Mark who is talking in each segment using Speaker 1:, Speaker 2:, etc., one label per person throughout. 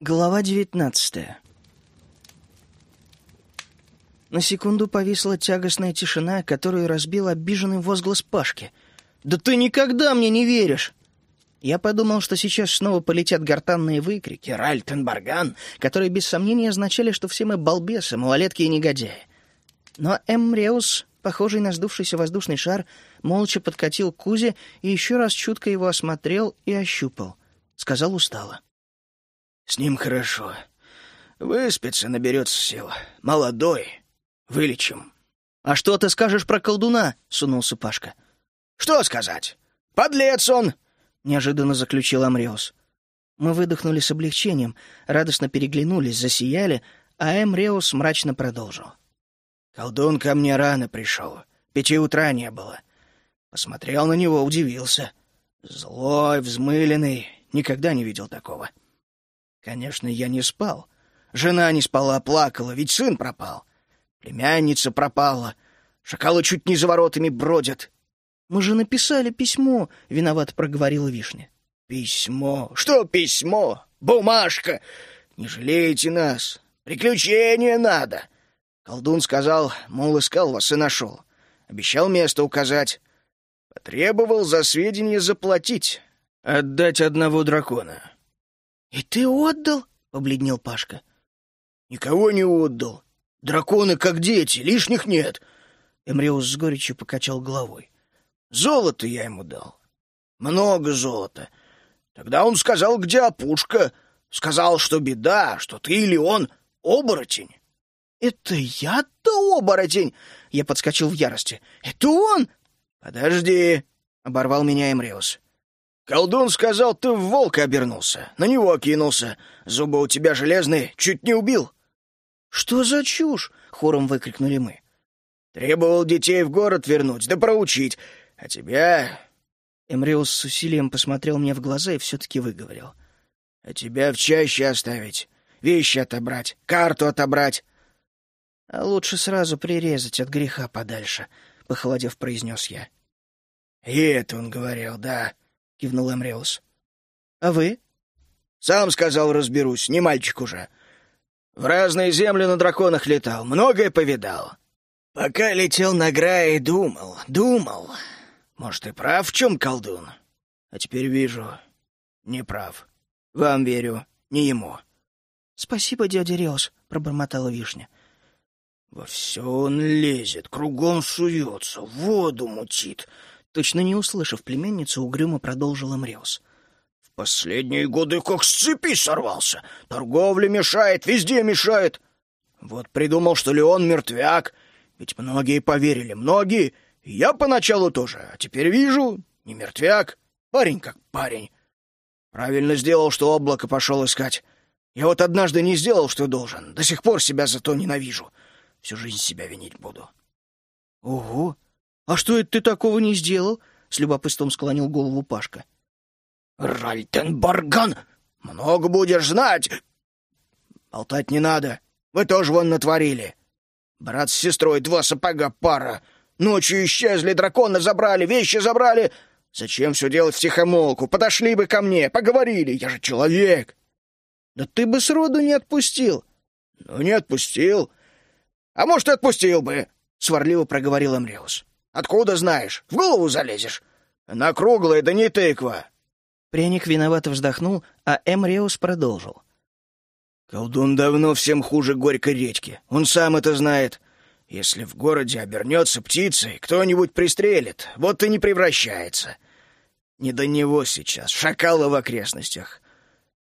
Speaker 1: Глава девятнадцатая. На секунду повисла тягостная тишина, которую разбил обиженный возглас Пашки. «Да ты никогда мне не веришь!» Я подумал, что сейчас снова полетят гортанные выкрики «Ральтенбарган», которые без сомнения означали, что все мы балбесы, малолетки и негодяи. Но Эмреус, похожий на сдувшийся воздушный шар, молча подкатил к Кузе и еще раз чутко его осмотрел и ощупал. Сказал устало.
Speaker 2: «С ним хорошо. Выспится, наберется сил. Молодой. Вылечим».
Speaker 1: «А что ты скажешь про колдуна?» — сунулся Пашка.
Speaker 2: «Что сказать? Подлец он!»
Speaker 1: — неожиданно заключил Амреус. Мы выдохнули с облегчением, радостно переглянулись, засияли, а Эмреус мрачно продолжил.
Speaker 2: «Колдун ко мне рано пришел. Пяти утра не было. Посмотрел на него, удивился. Злой, взмыленный, никогда не видел такого. Конечно, я не спал. Жена не спала, плакала, ведь сын пропал. Племянница пропала. Шакалы чуть не за воротами бродят.
Speaker 1: «Мы же написали письмо», — виноват проговорила Вишня.
Speaker 2: «Письмо? Что письмо? Бумажка! Не жалейте нас. Приключения надо!» Колдун сказал, мол, искал вас и нашел. Обещал место указать. Потребовал за сведения заплатить. Отдать одного дракона.
Speaker 1: «И ты отдал?» — побледнел Пашка.
Speaker 2: «Никого не отдал. Драконы как дети, лишних нет».
Speaker 1: Эмриус с горечью покачал головой.
Speaker 2: «Золото я ему дал. Много золота. Тогда он сказал, где опушка. Сказал, что беда, что ты или он оборотень».
Speaker 1: «Это я-то оборотень?» Я подскочил в ярости. «Это он?»
Speaker 2: «Подожди», — оборвал меня Эмриус. «Колдун сказал, ты в волка обернулся, на него кинулся. Зубы у тебя железные, чуть не убил».
Speaker 1: «Что за чушь?» — хором выкрикнули мы.
Speaker 2: «Требовал детей в город вернуть, да проучить. А тебя...»
Speaker 1: Эмриус с усилием посмотрел мне в глаза и все-таки выговорил.
Speaker 2: «А тебя в чаще оставить, вещи отобрать, карту отобрать».
Speaker 1: «А лучше сразу прирезать от греха подальше», — похолодев произнес я.
Speaker 2: «И это он говорил, да», — кивнул Эмреус.
Speaker 1: «А вы?»
Speaker 2: «Сам сказал, разберусь, не мальчик уже. В разные земли на драконах летал, многое повидал. Пока летел на Грае, думал, думал. Может, и прав в чем колдун? А теперь вижу, не прав. Вам верю, не ему».
Speaker 1: «Спасибо, дядя Реус», — пробормотала Вишня.
Speaker 2: «Во все он лезет, кругом суется, воду мутит,
Speaker 1: Точно не услышав племенницу, угрюмо продолжил Амреус.
Speaker 2: «В последние годы как с цепи сорвался. Торговля мешает, везде мешает. Вот придумал, что Леон мертвяк. Ведь многие поверили, многие. Я поначалу тоже, а теперь вижу, не мертвяк. Парень как парень. Правильно сделал, что облако пошел искать. Я вот однажды не сделал, что должен. До сих пор себя за то ненавижу. Всю жизнь себя винить буду».
Speaker 1: «Ого! «А что это ты такого не сделал?» — с любопытством склонил голову Пашка.
Speaker 2: «Ральтенбарган! Много будешь знать!» «Болтать не надо. Вы тоже вон натворили. Брат с сестрой два сапога пара. Ночью исчезли, дракона забрали, вещи забрали. Зачем все делать втихомолку? Подошли бы ко мне, поговорили. Я же человек!»
Speaker 1: «Да ты бы сроду не отпустил!»
Speaker 2: «Ну, не отпустил. А может, и отпустил бы!» — сварливо проговорил Амреус. Откуда знаешь? В голову залезешь? На круглое, да не тыква.
Speaker 1: Пряник виновато вздохнул, а Эмреус продолжил.
Speaker 2: Колдун давно всем хуже горькой редьки. Он сам это знает. Если в городе обернется птицей, кто-нибудь пристрелит, вот и не превращается. Не до него сейчас, шакала в окрестностях.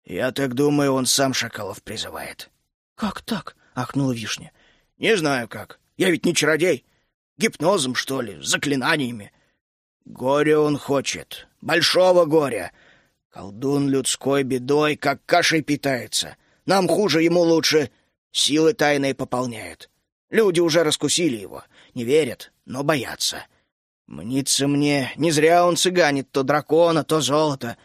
Speaker 2: Я так думаю, он сам шакалов призывает.
Speaker 1: — Как так? — ахнула Вишня.
Speaker 2: — Не знаю как. Я ведь не чародей. Гипнозом, что ли, заклинаниями. Горе он хочет, большого горя. Колдун людской бедой, как кашей питается. Нам хуже, ему лучше. Силы тайные пополняет. Люди уже раскусили его, не верят, но боятся. Мнится мне, не зря он цыганит то дракона, то золото.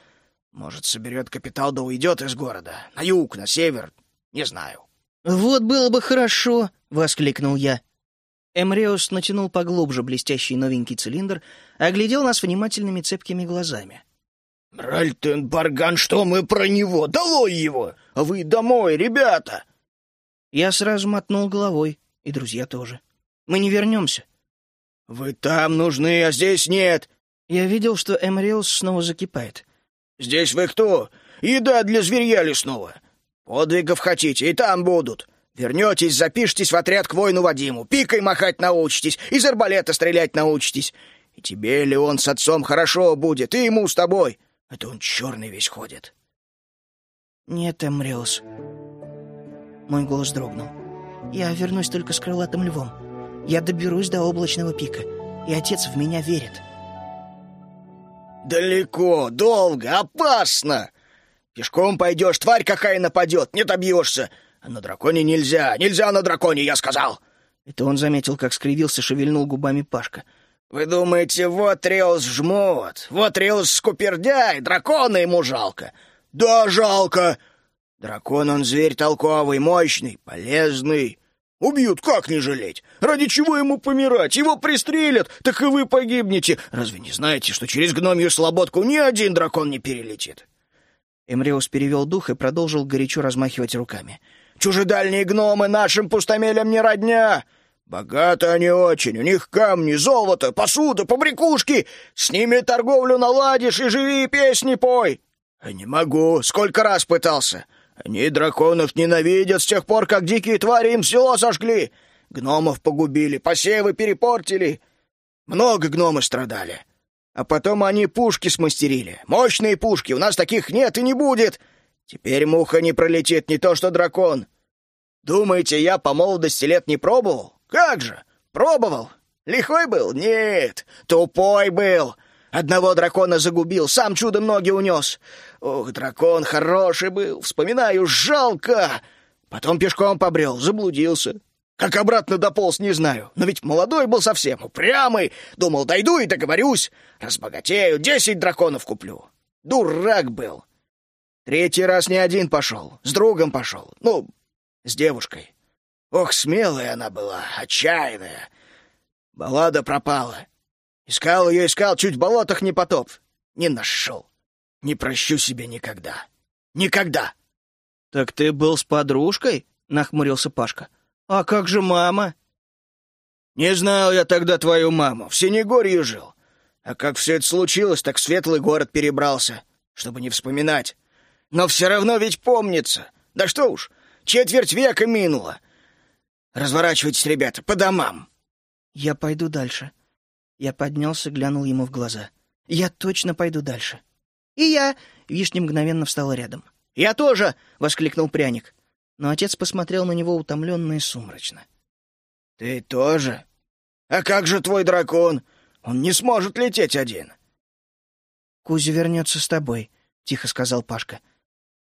Speaker 2: Может, соберет капитал да уйдет из города. На юг, на север, не знаю.
Speaker 1: «Вот было бы хорошо!» — воскликнул я. Эмреус натянул поглубже блестящий новенький цилиндр, оглядел нас внимательными цепкими глазами.
Speaker 2: «Ральтен Барган, что мы про него? Долой его! А вы домой, ребята!»
Speaker 1: Я сразу мотнул головой, и друзья тоже. «Мы не вернемся».
Speaker 2: «Вы там нужны, а здесь нет!»
Speaker 1: Я видел, что Эмриус снова закипает.
Speaker 2: «Здесь вы кто? Еда для зверья лесного. Подвигов хотите, и там будут. Вернетесь, запишитесь в отряд к воину Вадиму, пикой махать научитесь, из арбалета стрелять научитесь. И тебе, Леон, с отцом хорошо будет, и ему с тобой. Это он черный весь ходит».
Speaker 1: «Нет, Эмриус». Мой голос дрогнул. «Я вернусь только с крылатым львом. Я доберусь до облачного пика, и отец в меня верит».
Speaker 2: «Далеко, долго, опасно! Пешком пойдешь, тварь какая нападет, не добьешься. На драконе нельзя, нельзя на драконе, я сказал!»
Speaker 1: Это он заметил, как скривился, шевельнул губами Пашка.
Speaker 2: «Вы думаете, вот Реус жмот, вот Реус скупердяй, дракона ему жалко?» «Да, жалко! Дракон он зверь толковый, мощный, полезный. Убьют, как не жалеть? Ради чего ему помирать? Его пристрелят, так и вы погибнете. Разве не знаете, что через гномью слободку ни один дракон не перелетит?»
Speaker 1: Эмреус перевел дух и продолжил горячо размахивать руками.
Speaker 2: «Чужедальние гномы нашим пустомелям не родня! Богаты они очень, у них камни, золото, посуда, побрякушки. С ними торговлю наладишь и живи и песни пой!» «А не могу, сколько раз пытался!» Они драконов ненавидят с тех пор, как дикие твари им село сожгли. Гномов погубили, посевы перепортили. Много гномы страдали. А потом они пушки смастерили. Мощные пушки, у нас таких нет и не будет. Теперь муха не пролетит, не то что дракон. Думаете, я по молодости лет не пробовал? Как же? Пробовал. Лихой был? Нет, тупой был. Одного дракона загубил, сам чудом ноги унес. Ох, дракон хороший был, вспоминаю, жалко. Потом пешком побрел, заблудился. Как обратно дополз, не знаю. Но ведь молодой был совсем, упрямый. Думал, дойду и договорюсь. Разбогатею, десять драконов куплю. Дурак был. Третий раз не один пошел, с другом пошел. Ну, с девушкой. Ох, смелая она была, отчаянная. Баллада пропала. Искал ее, искал, чуть в болотах не потоп. Не нашел. Не прощу себе никогда. Никогда.
Speaker 1: — Так ты был с подружкой? — нахмурился Пашка. — А как же мама?
Speaker 2: — Не знал я тогда твою маму. В Синегорье жил. А как все это случилось, так в светлый город перебрался, чтобы не вспоминать. Но все равно ведь помнится. Да что уж, четверть века минула. Разворачивайтесь, ребята, по домам.
Speaker 1: — Я пойду дальше, я поднялся, глянул ему в глаза. «Я точно пойду дальше». «И я!» — Вишня мгновенно встала рядом.
Speaker 2: «Я тоже!»
Speaker 1: — воскликнул пряник. Но отец посмотрел на него утомленно и сумрачно.
Speaker 2: «Ты тоже? А как же твой дракон? Он не сможет лететь один!»
Speaker 1: «Кузя вернется с тобой», — тихо сказал Пашка.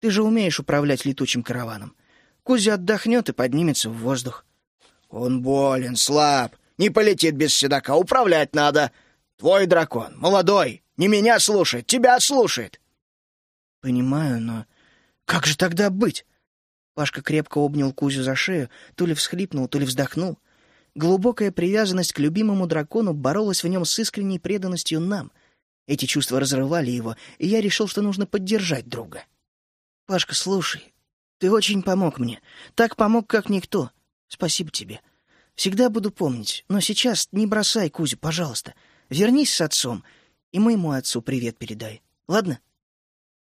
Speaker 1: «Ты же умеешь управлять летучим караваном. Кузя отдохнет и поднимется в воздух».
Speaker 2: «Он болен, слаб. Не полетит без седока, управлять надо. Твой дракон, молодой, не меня слушает, тебя слушает.
Speaker 1: Понимаю, но как же тогда быть? Пашка крепко обнял Кузю за шею, то ли всхлипнул, то ли вздохнул. Глубокая привязанность к любимому дракону боролась в нем с искренней преданностью нам. Эти чувства разрывали его, и я решил, что нужно поддержать друга. «Пашка, слушай, ты очень помог мне. Так помог, как никто. Спасибо тебе. Всегда буду помнить, но сейчас не бросай Кузю, пожалуйста. Вернись с отцом, и моему отцу привет передай. Ладно?»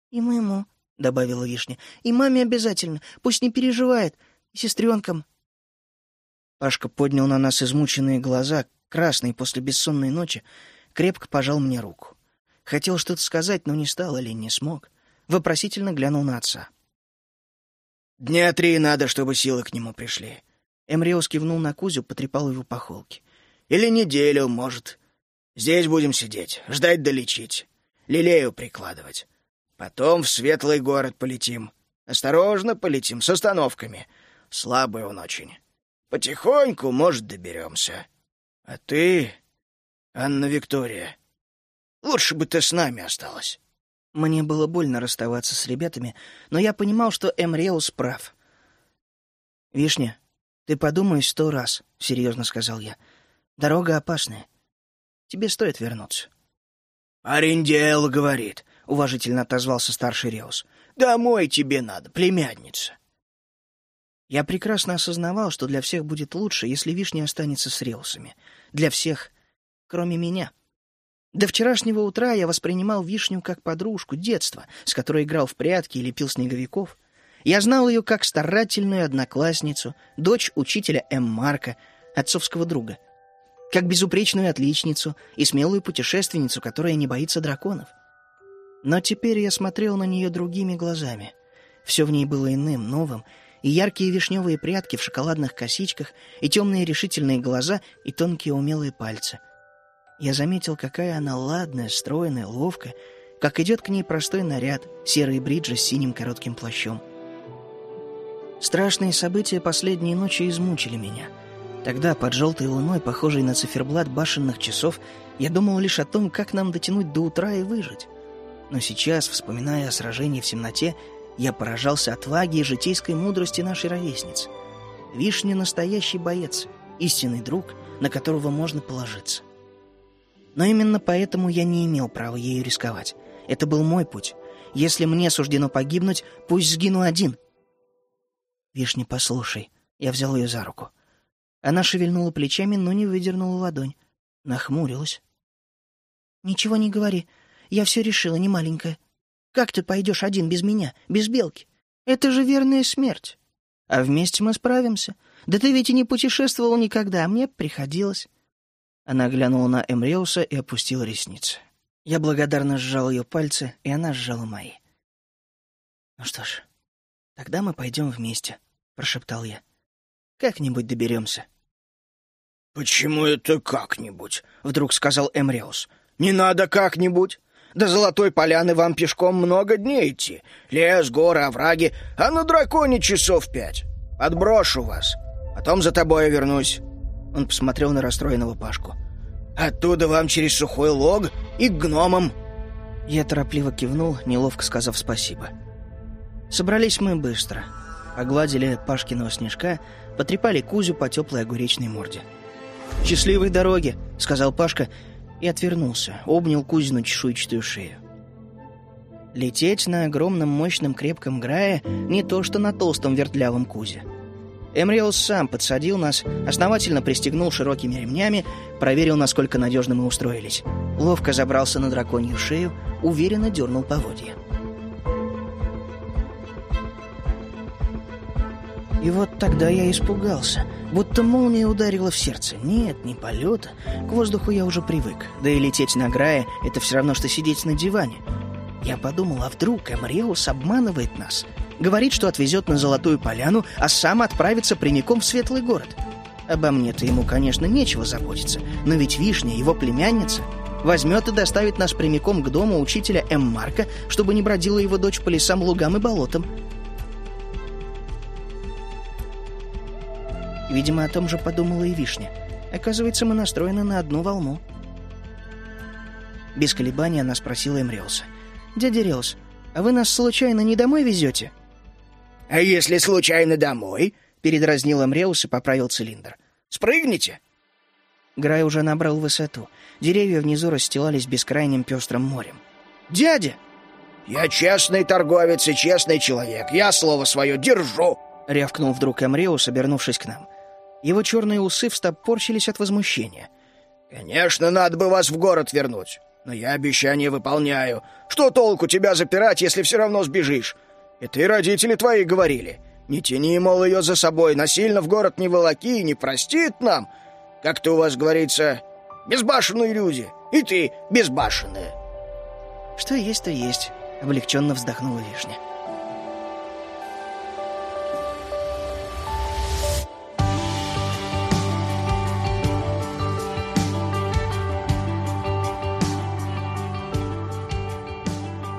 Speaker 1: «И моему», — добавила Вишня. «И маме обязательно. Пусть не переживает. И сестренкам». Пашка поднял на нас измученные глаза, красные после бессонной ночи, крепко пожал мне руку. Хотел что-то сказать, но не стал или не смог. Вопросительно глянул на отца.
Speaker 2: «Дня три надо, чтобы силы к нему пришли.
Speaker 1: Эмриос кивнул на Кузю, потрепал его по холке.
Speaker 2: «Или неделю, может. Здесь будем сидеть, ждать долечить, лилею прикладывать. Потом в светлый город полетим. Осторожно полетим, с остановками. Слабый он очень. Потихоньку, может, доберемся. А ты, Анна Виктория, лучше бы ты с нами осталась».
Speaker 1: Мне было больно расставаться с ребятами, но я понимал, что Эмреус прав. «Вишня, «Ты подумай сто раз», — серьезно сказал я. «Дорога опасная. Тебе стоит вернуться».
Speaker 2: «Арендел говорит», —
Speaker 1: уважительно отозвался старший Реус.
Speaker 2: Домой тебе надо, племянница.
Speaker 1: Я прекрасно осознавал, что для всех будет лучше, если вишня останется с релсами. Для всех, кроме меня. До вчерашнего утра я воспринимал вишню как подружку детства, с которой играл в прятки и лепил снеговиков. Я знал ее как старательную одноклассницу, дочь учителя М. Марка, отцовского друга. Как безупречную отличницу и смелую путешественницу, которая не боится драконов. Но теперь я смотрел на нее другими глазами. Все в ней было иным, новым, и яркие вишневые прядки в шоколадных косичках, и темные решительные глаза, и тонкие умелые пальцы. Я заметил, какая она ладная, стройная, ловкая, как идет к ней простой наряд, серые бриджи с синим коротким плащом. Страшные события последней ночи измучили меня. Тогда, под желтой луной, похожей на циферблат башенных часов, я думал лишь о том, как нам дотянуть до утра и выжить. Но сейчас, вспоминая о сражении в темноте, я поражался отваге и житейской мудрости нашей ровесницы. Вишня — настоящий боец, истинный друг, на которого можно положиться. Но именно поэтому я не имел права ею рисковать. Это был мой путь. Если мне суждено погибнуть, пусть сгину один. «Вишня, послушай». Я взял ее за руку. Она шевельнула плечами, но не выдернула ладонь. Нахмурилась. «Ничего не говори. Я все решила, не маленькая. Как ты пойдешь один без меня, без белки? Это же верная смерть. А вместе мы справимся. Да ты ведь и не путешествовал никогда, а мне приходилось». Она глянула на Эмреуса и опустила ресницы. Я благодарно сжал ее пальцы, и она сжала мои. «Ну что ж, тогда мы пойдем вместе», — прошептал я. «Как-нибудь доберемся».
Speaker 2: «Почему это как-нибудь?» — вдруг сказал Эмреус. «Не надо как-нибудь. До Золотой Поляны вам пешком много дней идти. Лес, горы, овраги, а на драконе часов пять. Отброшу вас. Потом за тобой я вернусь».
Speaker 1: Он посмотрел на расстроенного Пашку.
Speaker 2: «Оттуда вам через сухой лог и к гномам».
Speaker 1: Я торопливо кивнул, неловко сказав спасибо. Собрались мы быстро. Погладили Пашкиного снежка, потрепали Кузю по теплой огуречной морде. «Счастливой дороги!» — сказал Пашка и отвернулся, обнял Кузину чешуйчатую шею. Лететь на огромном мощном крепком грае не то что на толстом вертлявом Кузе. Эмриус сам подсадил нас, основательно пристегнул широкими ремнями, проверил, насколько надежно мы устроились. Ловко забрался на драконью шею, уверенно дернул поводья. И вот тогда я испугался, будто молния ударила в сердце. Нет, не полета. К воздуху я уже привык. Да и лететь на грае — это все равно, что сидеть на диване. Я подумал, а вдруг Эмриус обманывает нас? Говорит, что отвезет на Золотую Поляну, а сам отправится прямиком в Светлый город. Обо мне-то ему, конечно, нечего заботиться, но ведь Вишня, его племянница, возьмет и доставит нас прямиком к дому учителя М. Марка, чтобы не бродила его дочь по лесам, лугам и болотам. Видимо, о том же подумала и Вишня. Оказывается, мы настроены на одну волну. Без колебаний она спросила Эмреуса. «Дядя Реус, а вы нас случайно не домой везете?»
Speaker 2: «А если случайно домой?» — передразнил Эмреус и поправил цилиндр. «Спрыгните!»
Speaker 1: Грай уже набрал высоту. Деревья внизу расстилались бескрайним пестрым морем.
Speaker 2: «Дядя!» «Я честный торговец и честный человек. Я слово свое держу!»
Speaker 1: — рявкнул вдруг Эмреус, обернувшись к нам. Его черные усы встопорчились от возмущения.
Speaker 2: «Конечно, надо бы вас в город вернуть. Но я обещание выполняю. Что толку тебя запирать, если все равно сбежишь? И родители твои говорили. Не тяни, мол, ее за собой, насильно в город не волоки и не простит нам. Как-то у вас говорится, безбашенные люди, и ты безбашенная».
Speaker 1: «Что есть, то есть», — облегченно вздохнула Вишня.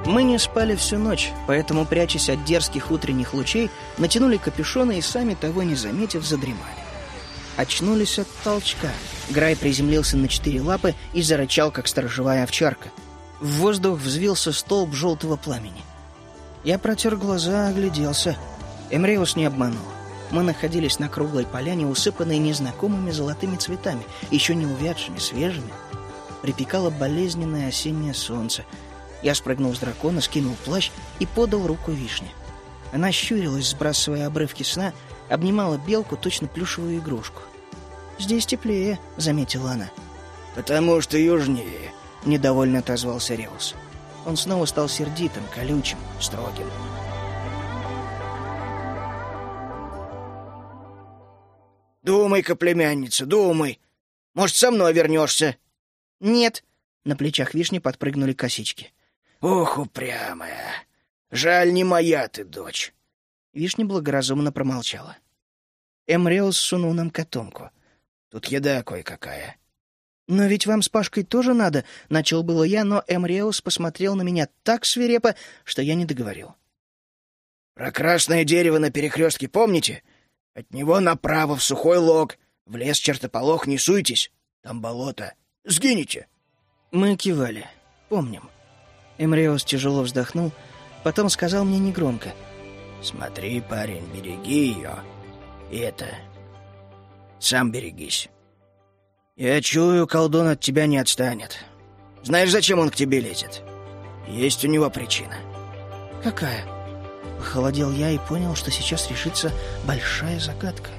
Speaker 1: Мы не спали всю ночь, поэтому, прячась от дерзких утренних лучей, натянули капюшоны и, сами того не заметив, задремали. Очнулись от толчка. Грай приземлился на четыре лапы и зарычал, как сторожевая овчарка. В воздух взвился столб желтого пламени. Я протер глаза, огляделся. Эмреус не обманул. Мы находились на круглой поляне, усыпанной незнакомыми золотыми цветами, еще не увядшими, свежими. Припекало болезненное осеннее солнце — Я спрыгнул с дракона, скинул плащ и подал руку вишне. Она щурилась, сбрасывая обрывки сна, обнимала белку, точно плюшевую игрушку. «Здесь теплее», — заметила она.
Speaker 2: «Потому что южнее», —
Speaker 1: недовольно отозвался Реус. Он снова стал сердитым, колючим, строгим.
Speaker 2: «Думай-ка, племянница, думай. Может, со мной вернешься?»
Speaker 1: «Нет». На плечах вишни подпрыгнули косички.
Speaker 2: «Ох, упрямая. Жаль, не моя ты дочь».
Speaker 1: Вишня благоразумно промолчала. Эмреус сунул нам котомку.
Speaker 2: «Тут еда кое-какая».
Speaker 1: «Но ведь вам с Пашкой тоже надо», — начал было я, но Эмреус посмотрел на меня так свирепо, что я не договорил.
Speaker 2: «Про красное дерево на перекрестке помните? От него направо в сухой лог. В лес чертополох не суйтесь, там болото. Сгинете».
Speaker 1: Мы кивали. Помним. Эмреус тяжело вздохнул, потом сказал мне негромко.
Speaker 2: «Смотри, парень, береги ее. И это... Сам берегись. Я чую, колдун от тебя не отстанет. Знаешь, зачем он к тебе лезет? Есть у него причина».
Speaker 1: «Какая?» Похолодел я и понял, что сейчас решится большая загадка.